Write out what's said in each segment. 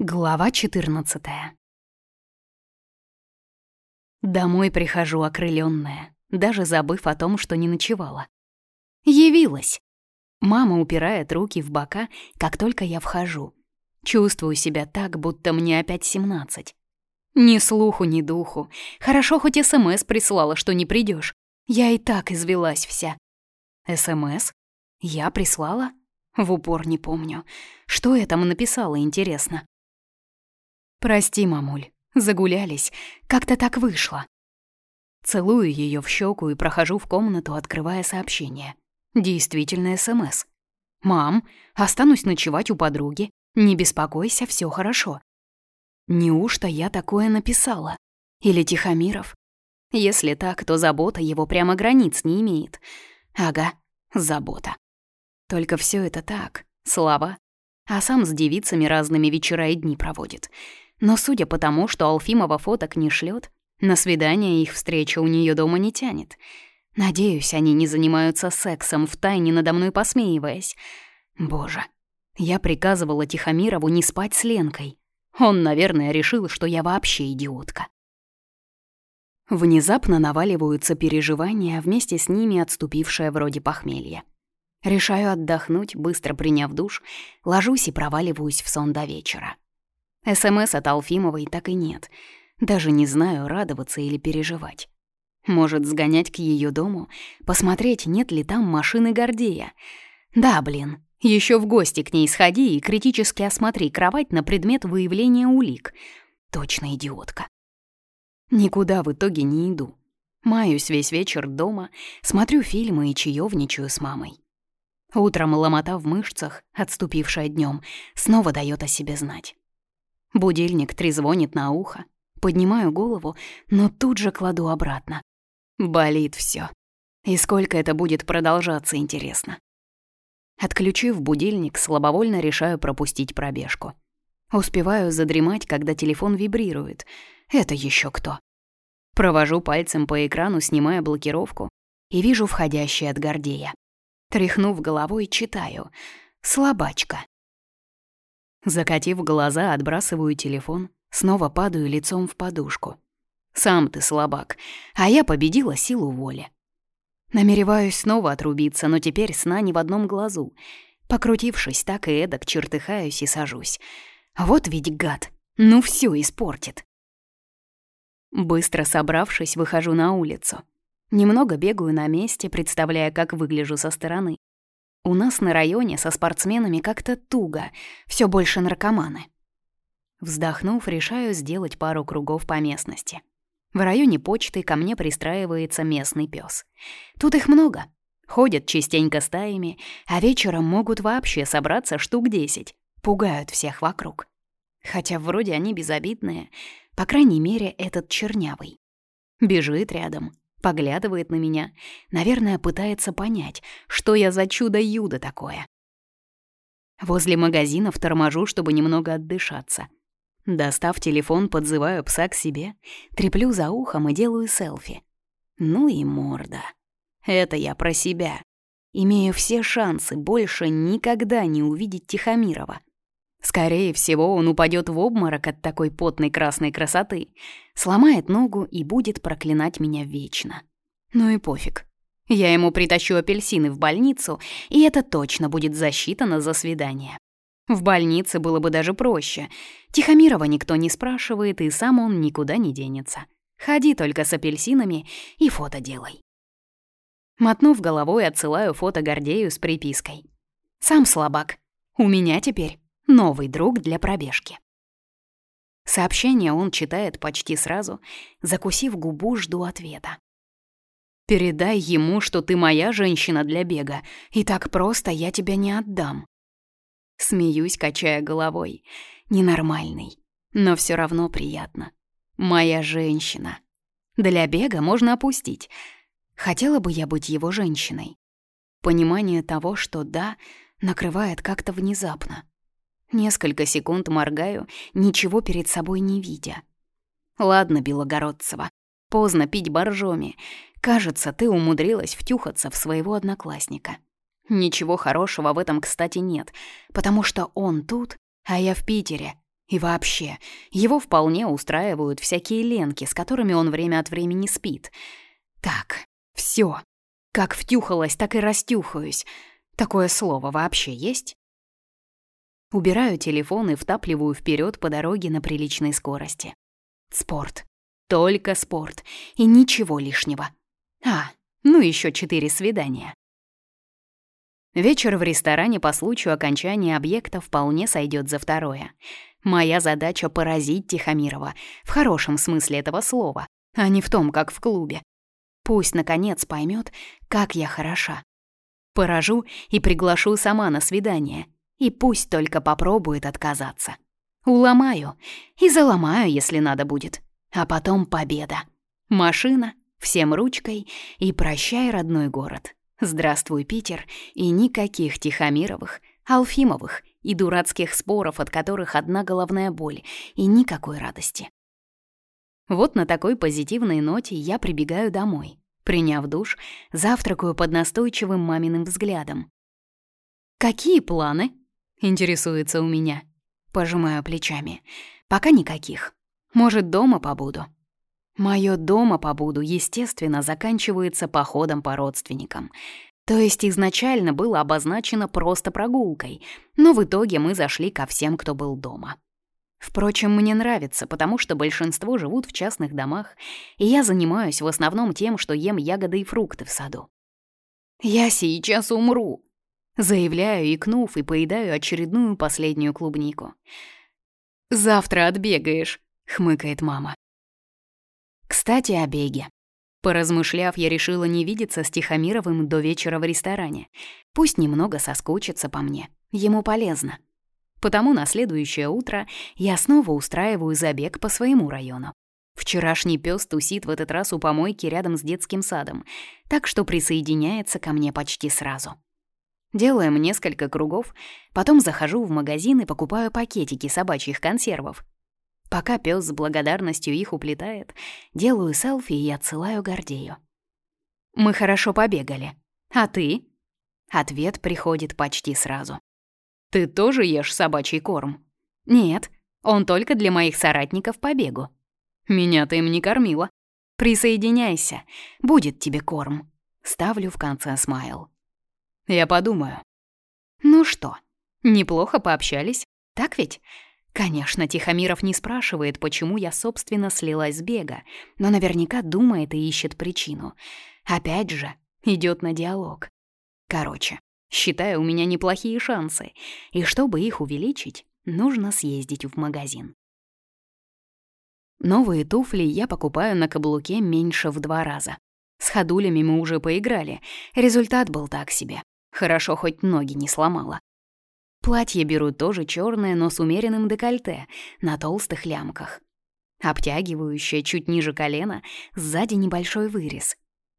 Глава 14 Домой прихожу окрыленная, даже забыв о том, что не ночевала. Явилась! Мама упирает руки в бока, как только я вхожу. Чувствую себя так, будто мне опять 17. Ни слуху, ни духу. Хорошо, хоть СМС прислала, что не придешь. Я и так извелась вся. СМС? Я прислала? В упор не помню. Что я там написала, интересно? «Прости, мамуль, загулялись, как-то так вышло». Целую ее в щеку и прохожу в комнату, открывая сообщение. Действительно СМС. «Мам, останусь ночевать у подруги. Не беспокойся, все хорошо». Неужто я такое написала? Или Тихомиров? Если так, то забота его прямо границ не имеет. Ага, забота. Только все это так, слова. А сам с девицами разными вечера и дни проводит. Но судя по тому, что Алфимова фоток не шлет, на свидание их встреча у нее дома не тянет. Надеюсь, они не занимаются сексом, втайне надо мной посмеиваясь. Боже, я приказывала Тихомирову не спать с Ленкой. Он, наверное, решил, что я вообще идиотка. Внезапно наваливаются переживания, вместе с ними отступившее вроде похмелье. Решаю отдохнуть, быстро приняв душ, ложусь и проваливаюсь в сон до вечера. СМС от Алфимовой так и нет. Даже не знаю, радоваться или переживать. Может, сгонять к ее дому, посмотреть, нет ли там машины Гордея. Да, блин, еще в гости к ней сходи и критически осмотри кровать на предмет выявления улик. Точно идиотка. Никуда в итоге не иду. Маюсь весь вечер дома, смотрю фильмы и чаевничаю с мамой. Утром ломота в мышцах, отступившая днем, снова дает о себе знать. Будильник трезвонит на ухо. Поднимаю голову, но тут же кладу обратно. Болит все. И сколько это будет продолжаться, интересно. Отключив будильник, слабовольно решаю пропустить пробежку. Успеваю задремать, когда телефон вибрирует. Это еще кто? Провожу пальцем по экрану, снимая блокировку, и вижу входящий от Гордея. Тряхнув головой, читаю. «Слабачка». Закатив глаза, отбрасываю телефон, снова падаю лицом в подушку. Сам ты слабак, а я победила силу воли. Намереваюсь снова отрубиться, но теперь сна не в одном глазу. Покрутившись так и эдак, чертыхаюсь и сажусь. Вот ведь гад, ну все испортит. Быстро собравшись, выхожу на улицу. Немного бегаю на месте, представляя, как выгляжу со стороны. У нас на районе со спортсменами как-то туго, все больше наркоманы. Вздохнув, решаю сделать пару кругов по местности. В районе почты ко мне пристраивается местный пес. Тут их много. Ходят частенько стаями, а вечером могут вообще собраться штук десять. Пугают всех вокруг. Хотя вроде они безобидные, по крайней мере, этот чернявый. Бежит рядом, поглядывает на меня, наверное, пытается понять, что я за чудо-юдо такое. Возле магазинов торможу, чтобы немного отдышаться. Достав телефон, подзываю пса к себе, треплю за ухом и делаю селфи. Ну и морда. Это я про себя. Имею все шансы больше никогда не увидеть Тихомирова. Скорее всего, он упадет в обморок от такой потной красной красоты, сломает ногу и будет проклинать меня вечно. Ну и пофиг. Я ему притащу апельсины в больницу, и это точно будет засчитано за свидание. В больнице было бы даже проще. Тихомирова никто не спрашивает, и сам он никуда не денется. Ходи только с апельсинами и фото делай. Мотнув головой, отсылаю фото Гордею с припиской. «Сам слабак. У меня теперь Новый друг для пробежки. Сообщение он читает почти сразу, закусив губу, жду ответа. «Передай ему, что ты моя женщина для бега, и так просто я тебя не отдам». Смеюсь, качая головой. Ненормальный, но все равно приятно. Моя женщина. Для бега можно опустить. Хотела бы я быть его женщиной. Понимание того, что да, накрывает как-то внезапно. Несколько секунд моргаю, ничего перед собой не видя. «Ладно, Белогородцева, поздно пить боржоми. Кажется, ты умудрилась втюхаться в своего одноклассника. Ничего хорошего в этом, кстати, нет, потому что он тут, а я в Питере. И вообще, его вполне устраивают всякие ленки, с которыми он время от времени спит. Так, все. Как втюхалась, так и растюхаюсь. Такое слово вообще есть? Убираю телефон и втапливаю вперед по дороге на приличной скорости. Спорт. Только спорт. И ничего лишнего. А, ну еще четыре свидания. Вечер в ресторане по случаю окончания объекта вполне сойдет за второе. Моя задача — поразить Тихомирова, в хорошем смысле этого слова, а не в том, как в клубе. Пусть, наконец, поймет, как я хороша. Поражу и приглашу сама на свидание, и пусть только попробует отказаться. Уломаю и заломаю, если надо будет. А потом победа. Машина, всем ручкой и прощай, родной город. Здравствуй, Питер, и никаких Тихомировых, Алфимовых и дурацких споров, от которых одна головная боль и никакой радости. Вот на такой позитивной ноте я прибегаю домой. Приняв душ, завтракаю под настойчивым маминым взглядом. «Какие планы?» — интересуется у меня. Пожимаю плечами. «Пока никаких. Может, дома побуду?» Моё «дома побуду», естественно, заканчивается походом по родственникам. То есть изначально было обозначено просто прогулкой, но в итоге мы зашли ко всем, кто был дома. Впрочем, мне нравится, потому что большинство живут в частных домах, и я занимаюсь в основном тем, что ем ягоды и фрукты в саду. «Я сейчас умру!» Заявляю, икнув, и поедаю очередную последнюю клубнику. «Завтра отбегаешь», — хмыкает мама. Кстати, о беге. Поразмышляв, я решила не видеться с Тихомировым до вечера в ресторане. Пусть немного соскучится по мне. Ему полезно. Потому на следующее утро я снова устраиваю забег по своему району. Вчерашний пес тусит в этот раз у помойки рядом с детским садом, так что присоединяется ко мне почти сразу. Делаем несколько кругов, потом захожу в магазин и покупаю пакетики собачьих консервов, Пока пес с благодарностью их уплетает, делаю селфи и отсылаю Гордею. «Мы хорошо побегали. А ты?» Ответ приходит почти сразу. «Ты тоже ешь собачий корм?» «Нет, он только для моих соратников по бегу. Меня ты им не кормила. Присоединяйся, будет тебе корм». Ставлю в конце смайл. «Я подумаю». «Ну что, неплохо пообщались, так ведь?» Конечно, Тихомиров не спрашивает, почему я, собственно, слилась с бега, но наверняка думает и ищет причину. Опять же, идет на диалог. Короче, считаю, у меня неплохие шансы, и чтобы их увеличить, нужно съездить в магазин. Новые туфли я покупаю на каблуке меньше в два раза. С ходулями мы уже поиграли, результат был так себе. Хорошо, хоть ноги не сломала. Платье беру тоже черное, но с умеренным декольте, на толстых лямках. Обтягивающее чуть ниже колена, сзади небольшой вырез.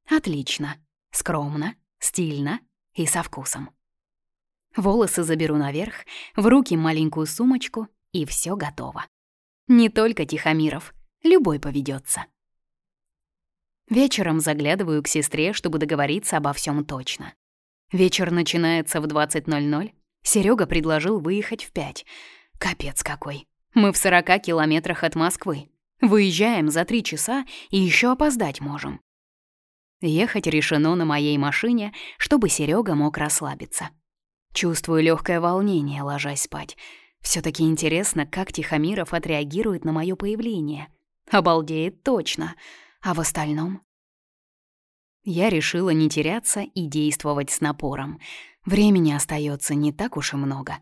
Отлично. Скромно, стильно и со вкусом. Волосы заберу наверх, в руки маленькую сумочку, и все готово. Не только Тихомиров, любой поведется. Вечером заглядываю к сестре, чтобы договориться обо всем точно. Вечер начинается в 20.00, Серега предложил выехать в пять. Капец какой. Мы в 40 километрах от Москвы. Выезжаем за три часа и еще опоздать можем. Ехать решено на моей машине, чтобы Серега мог расслабиться. Чувствую легкое волнение, ложась спать. все таки интересно, как Тихомиров отреагирует на мое появление. Обалдеет точно. А в остальном? Я решила не теряться и действовать с напором. Времени остается не так уж и много.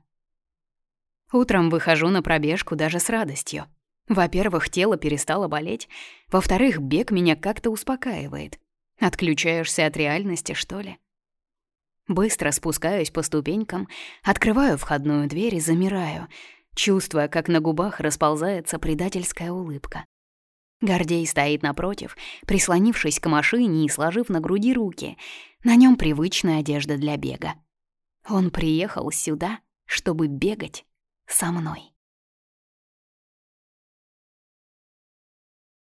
Утром выхожу на пробежку даже с радостью. Во-первых, тело перестало болеть. Во-вторых, бег меня как-то успокаивает. Отключаешься от реальности, что ли? Быстро спускаюсь по ступенькам, открываю входную дверь и замираю, чувствуя, как на губах расползается предательская улыбка. Гордей стоит напротив, прислонившись к машине и сложив на груди руки. На нем привычная одежда для бега. Он приехал сюда, чтобы бегать со мной.